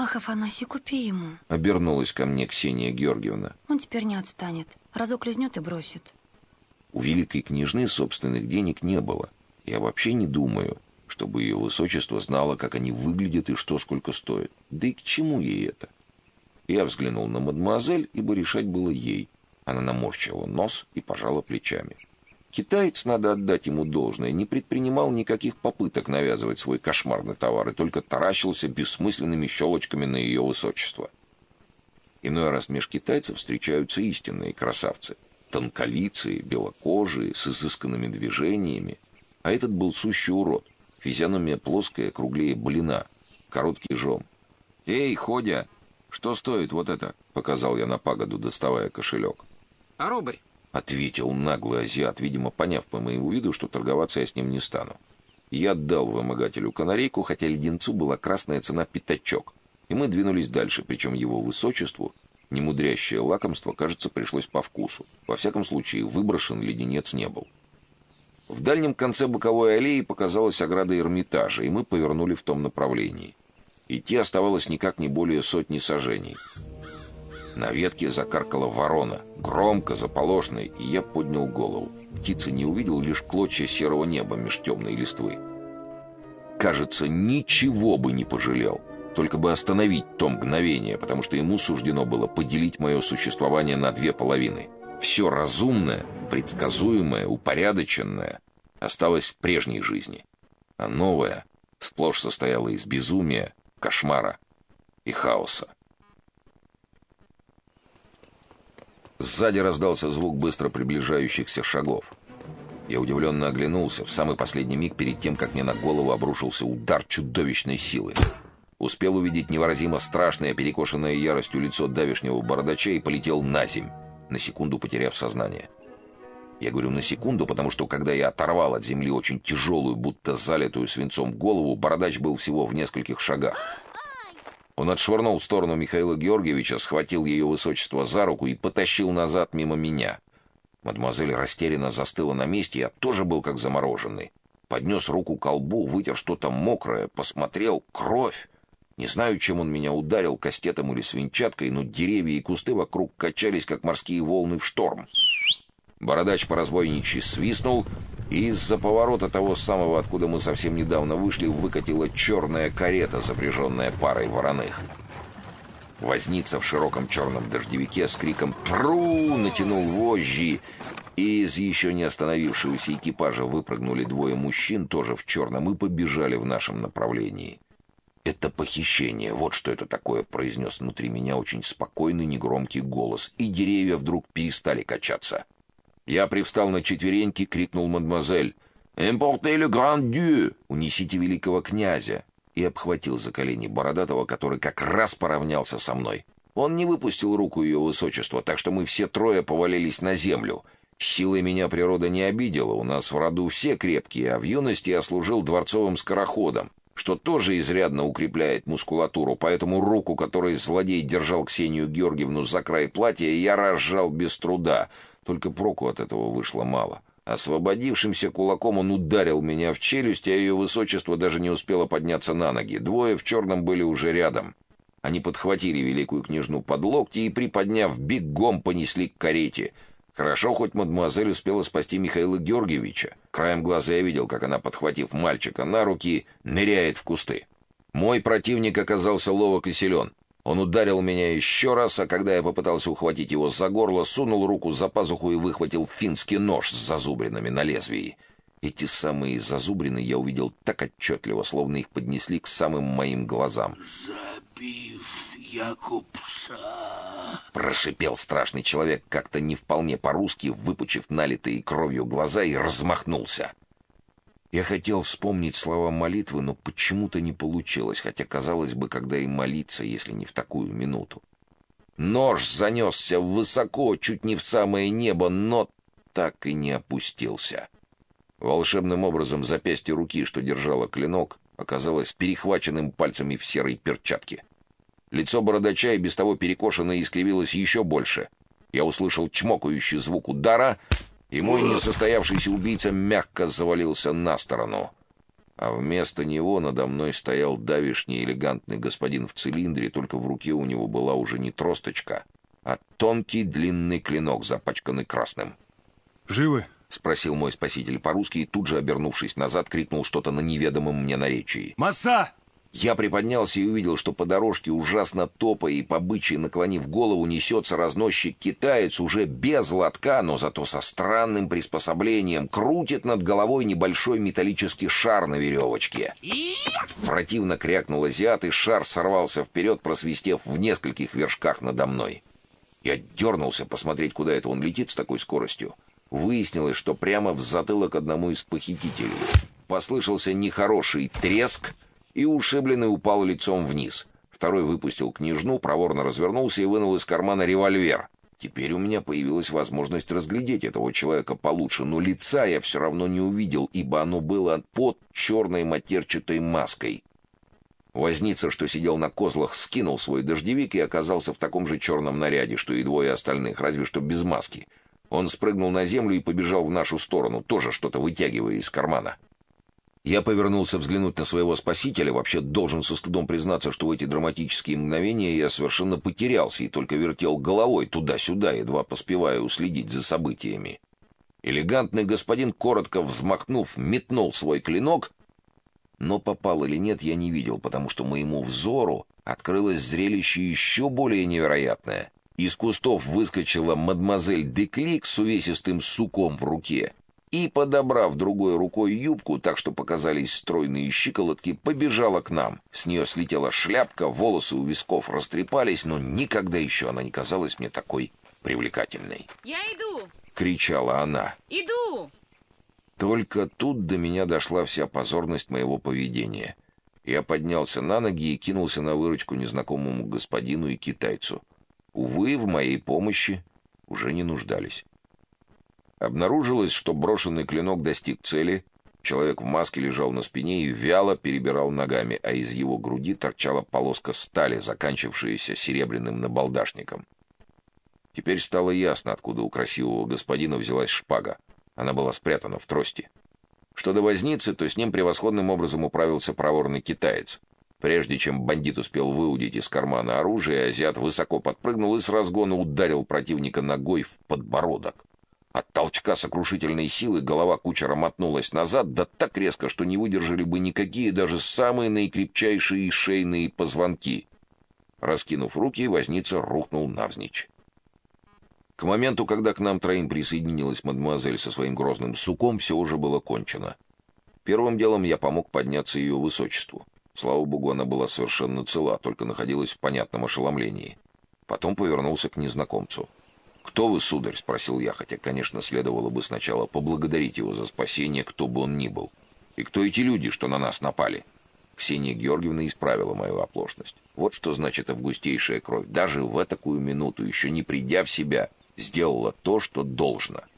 Ах, Афанасий, купи ему. Обернулась ко мне Ксения Георгиевна. Он теперь не отстанет. Разок лизнет и бросит. У великой княжны собственных денег не было. Я вообще не думаю, чтобы ее высочество знало, как они выглядят и что сколько стоят. Да и к чему ей это? Я взглянул на мадемуазель, ибо решать было ей. Она наморщила нос и пожала плечами. Китаец, надо отдать ему должное, не предпринимал никаких попыток навязывать свой кошмарный товар и только таращился бессмысленными щелочками на ее высочество. Иной раз меж китайцев встречаются истинные красавцы. Тонколицые, белокожие, с изысканными движениями. А этот был сущий урод. Физиономия плоская, круглее блина. Короткий жом. «Эй, Ходя, что стоит вот это?» — показал я на пагоду, доставая кошелек. «А рубль?» — ответил наглый азиат, видимо, поняв по моему виду, что торговаться я с ним не стану. Я отдал вымогателю канарейку, хотя леденцу была красная цена пятачок, и мы двинулись дальше, причем его высочеству немудрящее лакомство, кажется, пришлось по вкусу. Во всяком случае, выброшен леденец не был. В дальнем конце боковой аллеи показалась ограда Эрмитажа, и мы повернули в том направлении. Идти оставалось никак не более сотни сажений. На ветке закаркала ворона, громко, заполошно, и я поднял голову. Птица не увидел лишь клочья серого неба меж темной листвы. Кажется, ничего бы не пожалел, только бы остановить то мгновение, потому что ему суждено было поделить мое существование на две половины. Все разумное, предсказуемое, упорядоченное осталось в прежней жизни, а новое сплошь состояло из безумия, кошмара и хаоса. Сзади раздался звук быстро приближающихся шагов. Я удивленно оглянулся в самый последний миг перед тем, как мне на голову обрушился удар чудовищной силы. Успел увидеть невыразимо страшное, перекошенное яростью лицо давешнего бородача и полетел на земь, на секунду потеряв сознание. Я говорю на секунду, потому что когда я оторвал от земли очень тяжелую, будто залитую свинцом голову, бородач был всего в нескольких шагах. Он отшвырнул в сторону Михаила Георгиевича, схватил ее высочество за руку и потащил назад мимо меня. Мадемуазель растерянно застыла на месте, я тоже был как замороженный. Поднес руку к колбу, вытер что-то мокрое, посмотрел — кровь. Не знаю, чем он меня ударил, кастетом или свинчаткой, но деревья и кусты вокруг качались, как морские волны в шторм. Бородач по разбойничьи свистнул, и из-за поворота того самого, откуда мы совсем недавно вышли, выкатила черная карета, запряженная парой вороных. Возница в широком черном дождевике с криком «Тру!» натянул вожжи, и из еще не остановившегося экипажа выпрыгнули двое мужчин, тоже в черном, и побежали в нашем направлении. «Это похищение, вот что это такое», — произнес внутри меня очень спокойный, негромкий голос, и деревья вдруг перестали качаться. Я привстал на четвереньки, крикнул мадемуазель. «Эмпортez le grand dieu! Унесите великого князя!» и обхватил за колени Бородатого, который как раз поравнялся со мной. Он не выпустил руку ее высочества, так что мы все трое повалились на землю. Силой меня природа не обидела, у нас в роду все крепкие, а в юности я служил дворцовым скороходом, что тоже изрядно укрепляет мускулатуру, поэтому руку, которой злодей держал Ксению Георгиевну за край платья, я разжал без труда — только проку от этого вышло мало. Освободившимся кулаком он ударил меня в челюсть, а ее высочество даже не успело подняться на ноги. Двое в черном были уже рядом. Они подхватили великую княжну под локти и, приподняв, бегом понесли к карете. Хорошо, хоть мадемуазель успела спасти Михаила Георгиевича. Краем глаза я видел, как она, подхватив мальчика на руки, ныряет в кусты. Мой противник оказался ловок и силен. Он ударил меня еще раз, а когда я попытался ухватить его за горло, сунул руку за пазуху и выхватил финский нож с зазубринами на лезвии. Эти самые зазубрины я увидел так отчетливо, словно их поднесли к самым моим глазам. «Забив Якубса!» Прошипел страшный человек, как-то не вполне по-русски, выпучив налитые кровью глаза и размахнулся. Я хотел вспомнить слова молитвы, но почему-то не получилось, хотя казалось бы, когда и молиться, если не в такую минуту. Нож занесся высоко, чуть не в самое небо, но так и не опустился. Волшебным образом запястье руки, что держало клинок, оказалось перехваченным пальцами в серой перчатке. Лицо бородача и без того перекошенное искривилось еще больше. Я услышал чмокающий звук удара и мой несостоявшийся убийца мягко завалился на сторону. а вместо него надо мной стоял давишний элегантный господин в цилиндре, только в руке у него была уже не тросточка, а тонкий длинный клинок, запачканный красным. «Живы?» — спросил мой спаситель по-русски и тут же, обернувшись назад, крикнул что-то на неведомом мне наречии. «Масса!» Я приподнялся и увидел, что по дорожке, ужасно топая и по бычьи наклонив голову, несется разносчик-китаец уже без лотка, но зато со странным приспособлением, крутит над головой небольшой металлический шар на веревочке. Противно крякнул азиат, и шар сорвался вперед, просвистев в нескольких вершках надо мной. Я дернулся посмотреть, куда это он летит с такой скоростью. Выяснилось, что прямо в затылок одному из похитителей. Послышался нехороший треск — и ушибленный упал лицом вниз. Второй выпустил княжну, проворно развернулся и вынул из кармана револьвер. Теперь у меня появилась возможность разглядеть этого человека получше, но лица я все равно не увидел, ибо оно было под черной матерчатой маской. Возница, что сидел на козлах, скинул свой дождевик и оказался в таком же черном наряде, что и двое остальных, разве что без маски. Он спрыгнул на землю и побежал в нашу сторону, тоже что-то вытягивая из кармана. Я повернулся взглянуть на своего спасителя, вообще должен со стыдом признаться, что в эти драматические мгновения я совершенно потерялся и только вертел головой туда-сюда, едва поспевая уследить за событиями. Элегантный господин, коротко взмахнув, метнул свой клинок, но попал или нет, я не видел, потому что моему взору открылось зрелище еще более невероятное. Из кустов выскочила мадемуазель Деклик с увесистым суком в руке и, подобрав другой рукой юбку, так что показались стройные щиколотки, побежала к нам. С нее слетела шляпка, волосы у висков растрепались, но никогда еще она не казалась мне такой привлекательной. «Я иду!» — кричала она. «Иду!» Только тут до меня дошла вся позорность моего поведения. Я поднялся на ноги и кинулся на выручку незнакомому господину и китайцу. Увы, в моей помощи уже не нуждались. Обнаружилось, что брошенный клинок достиг цели. Человек в маске лежал на спине и вяло перебирал ногами, а из его груди торчала полоска стали, заканчившаяся серебряным набалдашником. Теперь стало ясно, откуда у красивого господина взялась шпага. Она была спрятана в трости. Что до возницы, то с ним превосходным образом управился проворный китаец. Прежде чем бандит успел выудить из кармана оружие, азиат высоко подпрыгнул и с разгона ударил противника ногой в подбородок. От толчка сокрушительной силы голова кучера мотнулась назад, да так резко, что не выдержали бы никакие даже самые наикрепчайшие шейные позвонки. Раскинув руки, возница рухнул навзничь. К моменту, когда к нам троим присоединилась мадемуазель со своим грозным суком, все уже было кончено. Первым делом я помог подняться ее высочеству. Слава богу, она была совершенно цела, только находилась в понятном ошеломлении. Потом повернулся к незнакомцу. «Кто вы, сударь?» — спросил я, хотя, конечно, следовало бы сначала поблагодарить его за спасение, кто бы он ни был. «И кто эти люди, что на нас напали?» Ксения Георгиевна исправила мою оплошность. Вот что значит августейшая кровь. Даже в такую минуту, еще не придя в себя, сделала то, что должно —